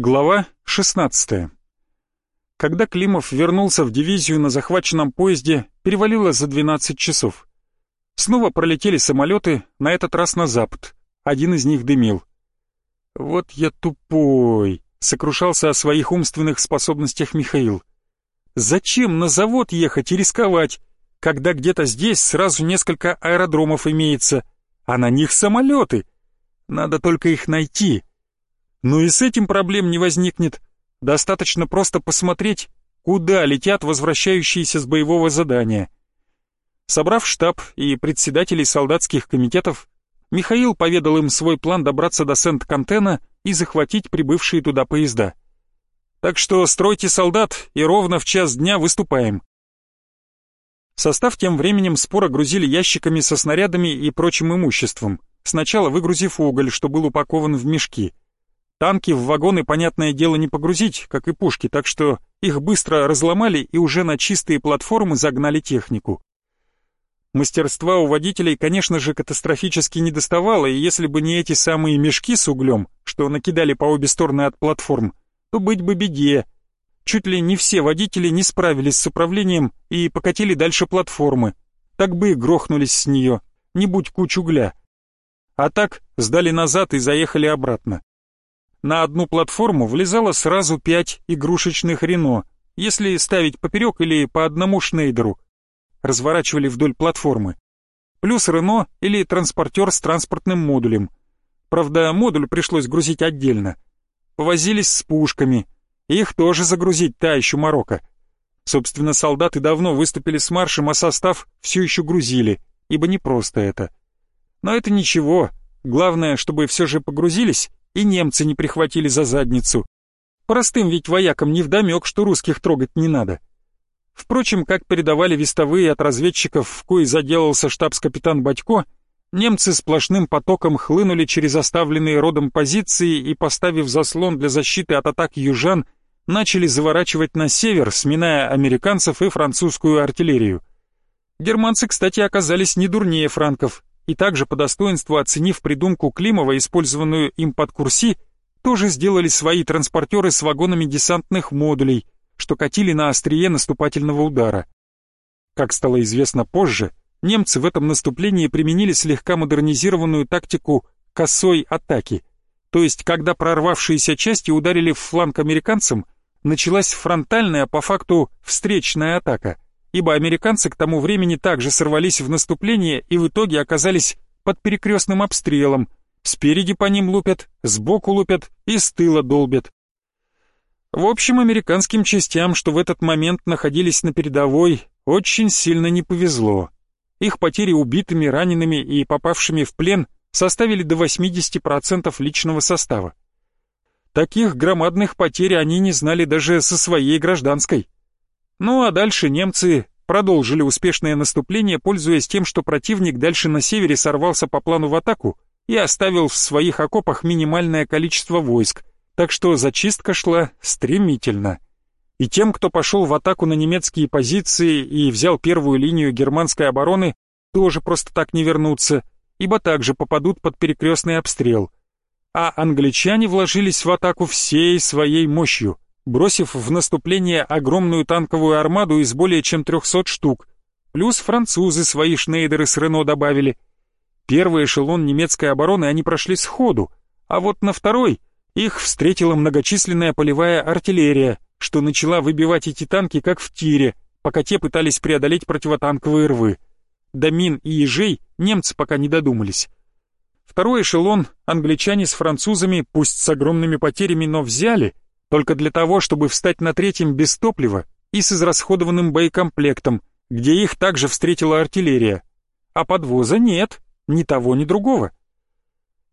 Глава 16. Когда Климов вернулся в дивизию на захваченном поезде, перевалило за 12 часов. Снова пролетели самолеты, на этот раз на запад. Один из них дымил. «Вот я тупой», — сокрушался о своих умственных способностях Михаил. «Зачем на завод ехать и рисковать, когда где-то здесь сразу несколько аэродромов имеется, а на них самолеты? Надо только их найти». Ну и с этим проблем не возникнет. Достаточно просто посмотреть, куда летят возвращающиеся с боевого задания. Собрав штаб и председателей солдатских комитетов, Михаил поведал им свой план добраться до Сент-Кантена и захватить прибывшие туда поезда. Так что стройте солдат и ровно в час дня выступаем. Состав тем временем споро грузили ящиками со снарядами и прочим имуществом, сначала выгрузив уголь, что был упакован в мешки – Танки в вагоны, понятное дело, не погрузить, как и пушки, так что их быстро разломали и уже на чистые платформы загнали технику. Мастерства у водителей, конечно же, катастрофически не доставало, и если бы не эти самые мешки с углем, что накидали по обе стороны от платформ, то быть бы беде. Чуть ли не все водители не справились с управлением и покатили дальше платформы. Так бы и грохнулись с нее, не будь куч угля. А так сдали назад и заехали обратно. На одну платформу влезало сразу пять игрушечных Рено, если ставить поперек или по одному Шнейдеру. Разворачивали вдоль платформы. Плюс Рено или транспортер с транспортным модулем. Правда, модуль пришлось грузить отдельно. Повозились с пушками. Их тоже загрузить та еще морока. Собственно, солдаты давно выступили с маршем, а состав все еще грузили, ибо не просто это. Но это ничего. Главное, чтобы все же погрузились и немцы не прихватили за задницу. Простым ведь воякам невдомек, что русских трогать не надо. Впрочем, как передавали вестовые от разведчиков, в кои заделался штабс-капитан Батько, немцы сплошным потоком хлынули через оставленные родом позиции и, поставив заслон для защиты от атак южан, начали заворачивать на север, сминая американцев и французскую артиллерию. Германцы, кстати, оказались не дурнее франков, и также по достоинству оценив придумку Климова, использованную им под курси, тоже сделали свои транспортеры с вагонами десантных модулей, что катили на острие наступательного удара. Как стало известно позже, немцы в этом наступлении применили слегка модернизированную тактику косой атаки, то есть когда прорвавшиеся части ударили в фланг американцам, началась фронтальная, по факту, встречная атака – ибо американцы к тому времени также сорвались в наступление и в итоге оказались под перекрестным обстрелом. Спереди по ним лупят, сбоку лупят и с тыла долбят. В общем, американским частям, что в этот момент находились на передовой, очень сильно не повезло. Их потери убитыми, ранеными и попавшими в плен составили до 80% личного состава. Таких громадных потерь они не знали даже со своей гражданской. Ну а дальше немцы продолжили успешное наступление, пользуясь тем, что противник дальше на севере сорвался по плану в атаку и оставил в своих окопах минимальное количество войск, так что зачистка шла стремительно. И тем, кто пошел в атаку на немецкие позиции и взял первую линию германской обороны, тоже просто так не вернуться, ибо также попадут под перекрестный обстрел. А англичане вложились в атаку всей своей мощью – бросив в наступление огромную танковую армаду из более чем 300 штук, плюс французы свои шнейдеры с Рено добавили. Первый эшелон немецкой обороны они прошли сходу, а вот на второй их встретила многочисленная полевая артиллерия, что начала выбивать эти танки как в тире, пока те пытались преодолеть противотанковые рвы. До мин и ежей немцы пока не додумались. Второй эшелон англичане с французами, пусть с огромными потерями, но взяли — только для того, чтобы встать на третьем без топлива и с израсходованным боекомплектом, где их также встретила артиллерия. А подвоза нет, ни того, ни другого.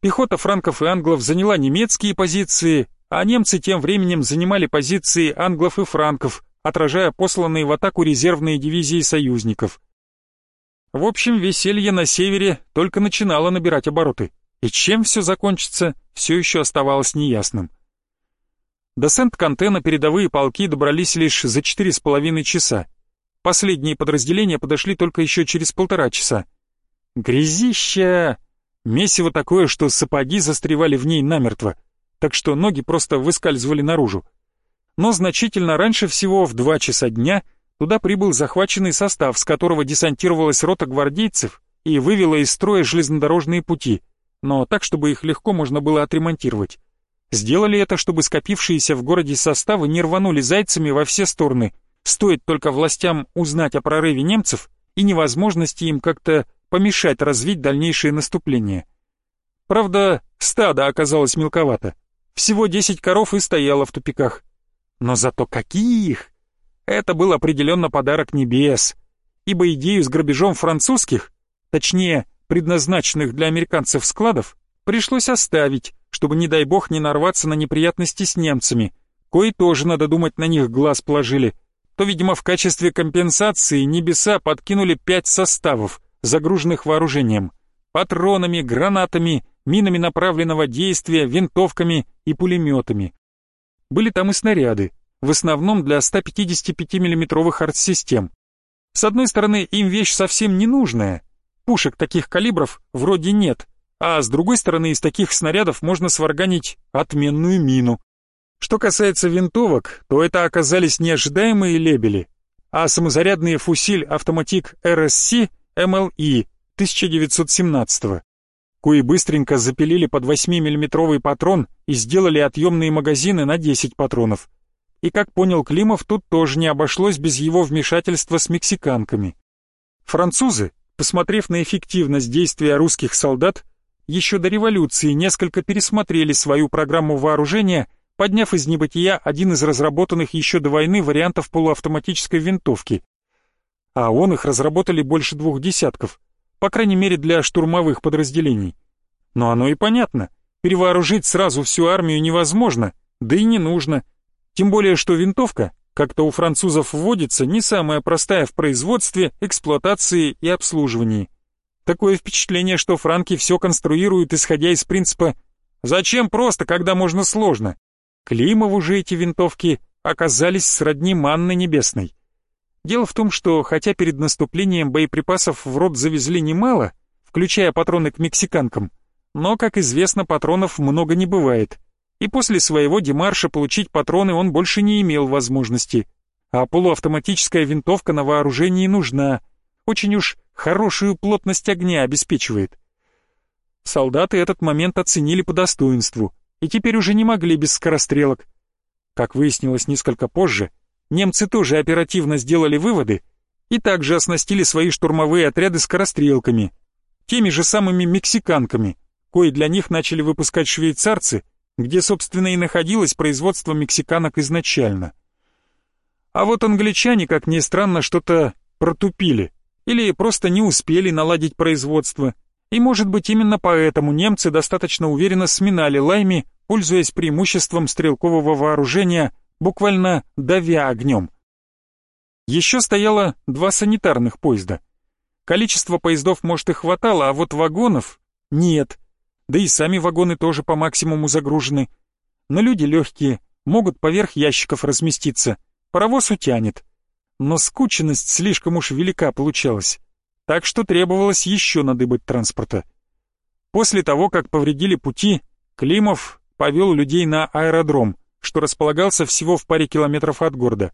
Пехота франков и англов заняла немецкие позиции, а немцы тем временем занимали позиции англов и франков, отражая посланные в атаку резервные дивизии союзников. В общем, веселье на севере только начинало набирать обороты, и чем все закончится, все еще оставалось неясным. До Сент-Кантена передовые полки добрались лишь за четыре с половиной часа. Последние подразделения подошли только еще через полтора часа. Грязища! Месиво такое, что сапоги застревали в ней намертво. так что ноги просто выскальзывали наружу. Но значительно раньше всего, в два часа дня, туда прибыл захваченный состав, с которого десантировалась рота гвардейцев и вывела из строя железнодорожные пути, но так, чтобы их легко можно было отремонтировать. Сделали это, чтобы скопившиеся в городе составы не рванули зайцами во все стороны. Стоит только властям узнать о прорыве немцев и невозможности им как-то помешать развить дальнейшее наступление. Правда, стадо оказалось мелковато. Всего десять коров и стояло в тупиках. Но зато каких! Это был определенно подарок небес, ибо идею с грабежом французских, точнее, предназначенных для американцев складов, пришлось оставить, чтобы, не дай бог, не нарваться на неприятности с немцами, кои тоже, надо думать, на них глаз положили, то, видимо, в качестве компенсации небеса подкинули пять составов, загруженных вооружением, патронами, гранатами, минами направленного действия, винтовками и пулеметами. Были там и снаряды, в основном для 155 миллиметровых артсистем. С одной стороны, им вещь совсем не нужная, пушек таких калибров вроде нет, а с другой стороны, из таких снарядов можно сварганить отменную мину. Что касается винтовок, то это оказались неожидаемые лебели, а самозарядные фусиль автоматик RSC MLE 1917 кои быстренько запилили под 8-миллиметровый патрон и сделали отъемные магазины на 10 патронов. И как понял Климов, тут тоже не обошлось без его вмешательства с мексиканками. Французы, посмотрев на эффективность действия русских солдат, еще до революции несколько пересмотрели свою программу вооружения, подняв из небытия один из разработанных еще до войны вариантов полуавтоматической винтовки. А он их разработали больше двух десятков, по крайней мере для штурмовых подразделений. Но оно и понятно, перевооружить сразу всю армию невозможно, да и не нужно. Тем более, что винтовка, как-то у французов вводится, не самая простая в производстве, эксплуатации и обслуживании. Такое впечатление, что франки все конструируют, исходя из принципа «Зачем просто, когда можно сложно?» Климову же эти винтовки оказались сродни манны небесной. Дело в том, что хотя перед наступлением боеприпасов в рот завезли немало, включая патроны к мексиканкам, но, как известно, патронов много не бывает, и после своего демарша получить патроны он больше не имел возможности, а полуавтоматическая винтовка на вооружении нужна, очень уж хорошую плотность огня обеспечивает. Солдаты этот момент оценили по достоинству и теперь уже не могли без скорострелок. Как выяснилось несколько позже, немцы тоже оперативно сделали выводы и также оснастили свои штурмовые отряды скорострелками, теми же самыми мексиканками, кои для них начали выпускать швейцарцы, где, собственно, и находилось производство мексиканок изначально. А вот англичане, как ни странно, что-то протупили или просто не успели наладить производство, и, может быть, именно поэтому немцы достаточно уверенно сминали лайми, пользуясь преимуществом стрелкового вооружения буквально давя огнем. Еще стояло два санитарных поезда. Количество поездов, может, и хватало, а вот вагонов нет. Да и сами вагоны тоже по максимуму загружены. Но люди легкие, могут поверх ящиков разместиться. Паровоз утянет. Но скученность слишком уж велика получалась. Так что требовалось еще надыбать транспорта. После того, как повредили пути, Климов повел людей на аэродром — что располагался всего в паре километров от города.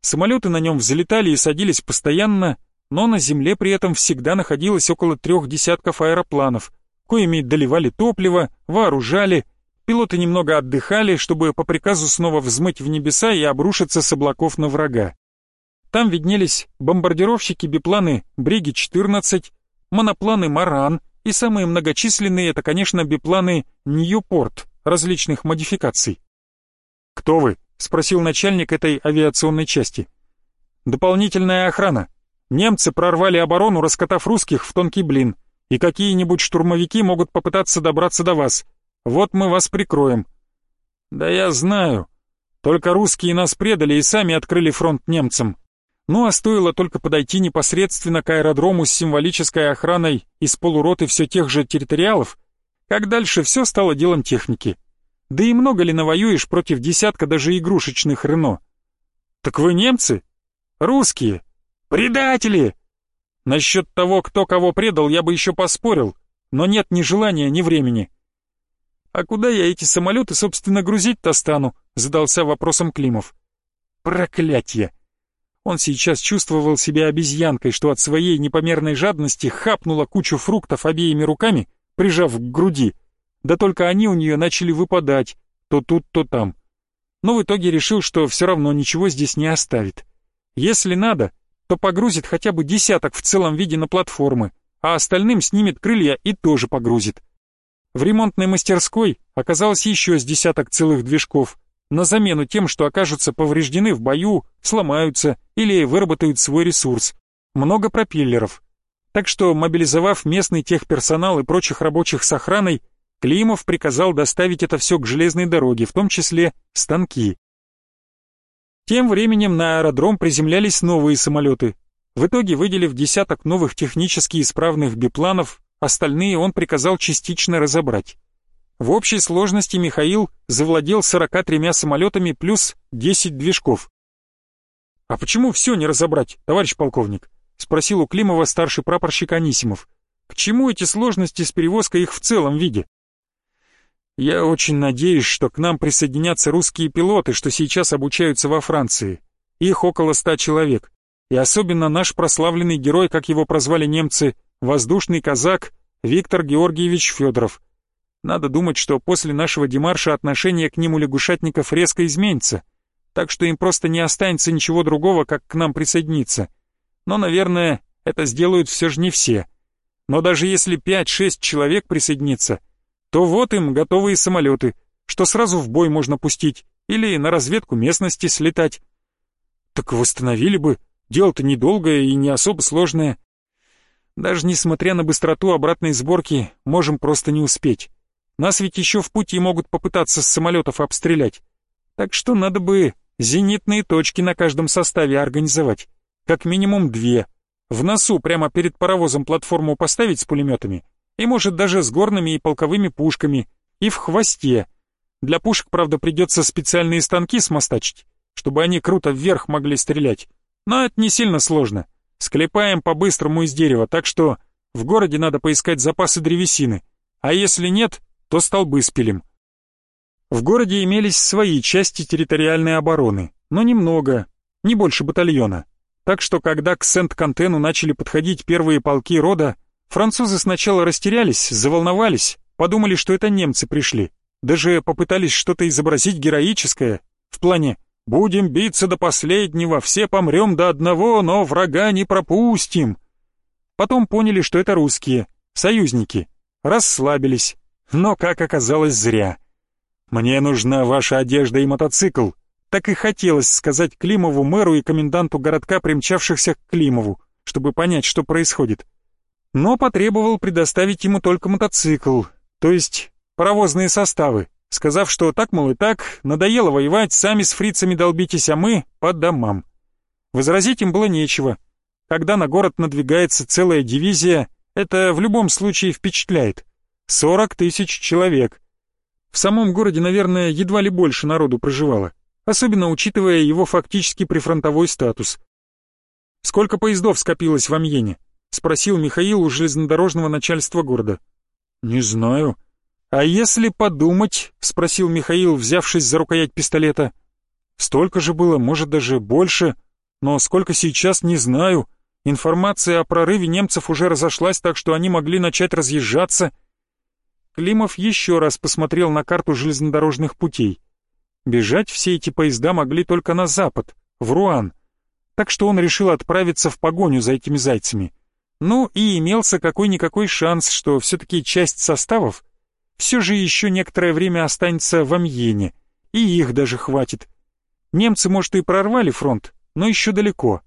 Самолеты на нем взлетали и садились постоянно, но на земле при этом всегда находилось около трех десятков аэропланов, коими доливали топливо, вооружали, пилоты немного отдыхали, чтобы по приказу снова взмыть в небеса и обрушиться с облаков на врага. Там виднелись бомбардировщики-бипланы Бриги-14, монопланы «Маран» и самые многочисленные — это, конечно, бипланы «Ньюпорт» различных модификаций. «Кто вы?» — спросил начальник этой авиационной части. «Дополнительная охрана. Немцы прорвали оборону, раскатав русских в тонкий блин, и какие-нибудь штурмовики могут попытаться добраться до вас. Вот мы вас прикроем». «Да я знаю. Только русские нас предали и сами открыли фронт немцам. Ну а стоило только подойти непосредственно к аэродрому с символической охраной из полуроты все тех же территориалов, как дальше все стало делом техники». Да и много ли навоюешь против десятка даже игрушечных Рено? Так вы немцы? Русские? Предатели! Насчет того, кто кого предал, я бы еще поспорил, но нет ни желания, ни времени. «А куда я эти самолеты, собственно, грузить-то стану?» — задался вопросом Климов. «Проклятье!» Он сейчас чувствовал себя обезьянкой, что от своей непомерной жадности хапнула кучу фруктов обеими руками, прижав к груди. Да только они у нее начали выпадать, то тут, то там. Но в итоге решил, что все равно ничего здесь не оставит. Если надо, то погрузит хотя бы десяток в целом виде на платформы, а остальным снимет крылья и тоже погрузит. В ремонтной мастерской оказалось еще с десяток целых движков, на замену тем, что окажутся повреждены в бою, сломаются или выработают свой ресурс. Много пропеллеров. Так что, мобилизовав местный техперсонал и прочих рабочих с охраной, Климов приказал доставить это все к железной дороге, в том числе станки. Тем временем на аэродром приземлялись новые самолеты. В итоге, выделив десяток новых технически исправных бипланов, остальные он приказал частично разобрать. В общей сложности Михаил завладел 43 самолетами плюс 10 движков. «А почему все не разобрать, товарищ полковник?» — спросил у Климова старший прапорщик Анисимов. «К чему эти сложности с перевозкой их в целом виде?» «Я очень надеюсь, что к нам присоединятся русские пилоты, что сейчас обучаются во Франции. Их около ста человек. И особенно наш прославленный герой, как его прозвали немцы, воздушный казак Виктор Георгиевич Федоров. Надо думать, что после нашего демарша отношение к ним у лягушатников резко изменится, так что им просто не останется ничего другого, как к нам присоединиться. Но, наверное, это сделают все же не все. Но даже если 5-6 человек присоединится, то вот им готовые самолеты, что сразу в бой можно пустить или на разведку местности слетать. Так восстановили бы, дело-то недолгое и не особо сложное. Даже несмотря на быстроту обратной сборки, можем просто не успеть. Нас ведь еще в пути могут попытаться с самолетов обстрелять. Так что надо бы зенитные точки на каждом составе организовать. Как минимум две. В носу прямо перед паровозом платформу поставить с пулеметами. И может даже с горными и полковыми пушками. И в хвосте. Для пушек, правда, придется специальные станки смостачить, чтобы они круто вверх могли стрелять. Но это не сильно сложно. Склепаем по-быстрому из дерева, так что в городе надо поискать запасы древесины. А если нет, то столбы спилим. В городе имелись свои части территориальной обороны, но немного, не больше батальона. Так что когда к Сент-Кантену начали подходить первые полки рода, французы сначала растерялись, заволновались, подумали, что это немцы пришли. Даже попытались что-то изобразить героическое, в плане Будем биться до последнего, все помрем до одного, но врага не пропустим. Потом поняли, что это русские, союзники. Расслабились, но, как оказалось, зря. «Мне нужна ваша одежда и мотоцикл», так и хотелось сказать Климову, мэру и коменданту городка, примчавшихся к Климову, чтобы понять, что происходит. Но потребовал предоставить ему только мотоцикл, то есть паровозные составы, сказав, что так, мол, и так, надоело воевать, сами с фрицами долбитесь, а мы по домам. Возразить им было нечего. Когда на город надвигается целая дивизия, это в любом случае впечатляет. Сорок тысяч человек. В самом городе, наверное, едва ли больше народу проживало, особенно учитывая его фактически прифронтовой статус. «Сколько поездов скопилось в Амьене?» — спросил Михаил у железнодорожного начальства города. «Не знаю», «А если подумать?» — спросил Михаил, взявшись за рукоять пистолета. «Столько же было, может, даже больше. Но сколько сейчас, не знаю. Информация о прорыве немцев уже разошлась, так что они могли начать разъезжаться». Климов еще раз посмотрел на карту железнодорожных путей. Бежать все эти поезда могли только на запад, в Руан. Так что он решил отправиться в погоню за этими зайцами. Ну и имелся какой-никакой шанс, что все-таки часть составов все же еще некоторое время останется в Амьене, и их даже хватит. Немцы, может, и прорвали фронт, но еще далеко.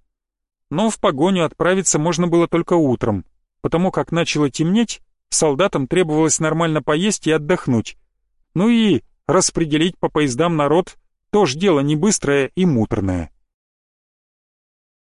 Но в погоню отправиться можно было только утром, потому как начало темнеть, солдатам требовалось нормально поесть и отдохнуть. Ну и распределить по поездам народ тоже дело не быстрое и муторное.